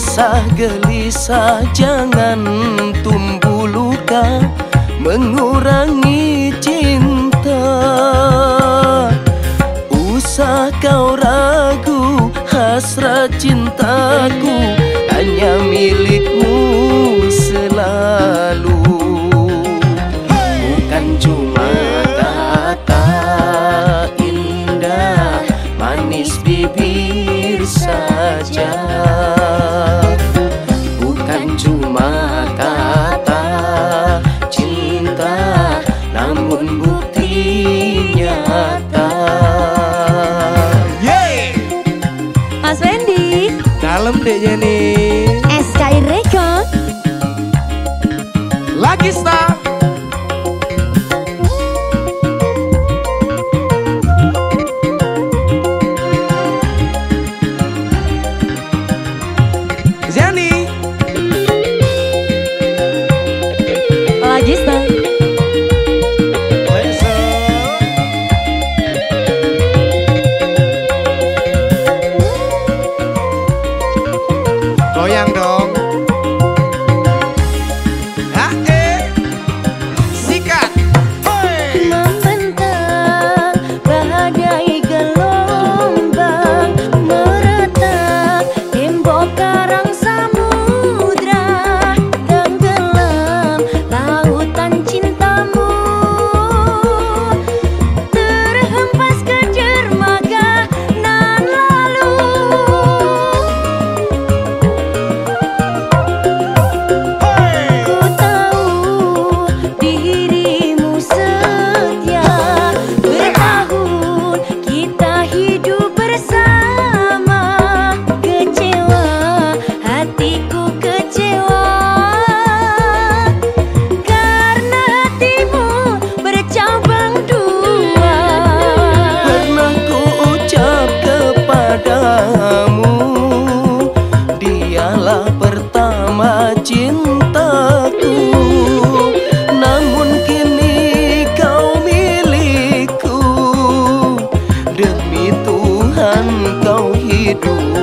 resah gelisah jangan tumbuh luka mengurangi cinta. Usah kau ragu hasrat cintaku. mata ta cinta namun bukti nyata. Yeah Mas Wendy. Dalam deh Jenny SK Record. Lagi star. demi Tuhan kau hidup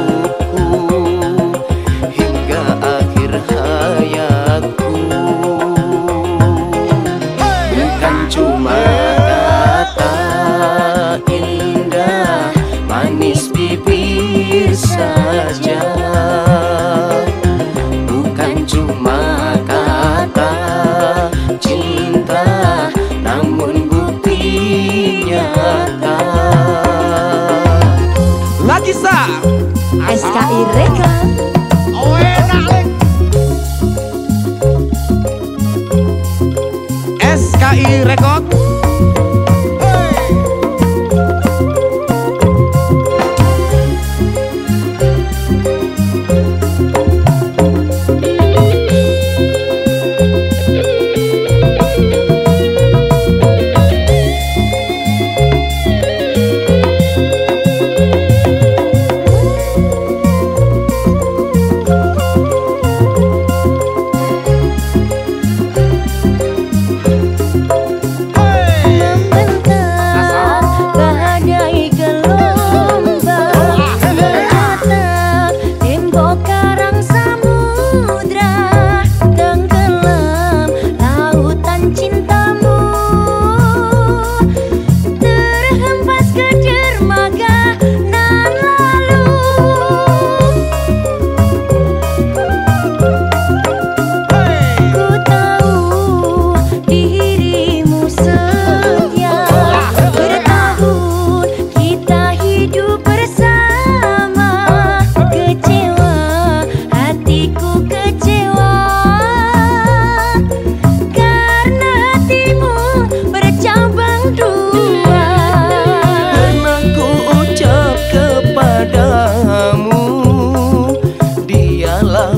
SKI Record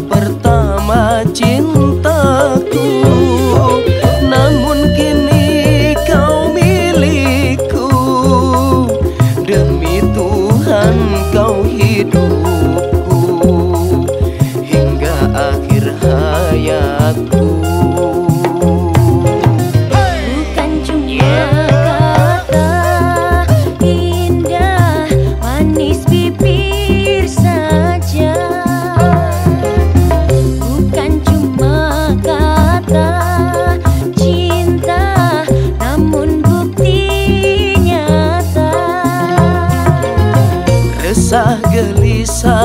pertama cinta. cobiça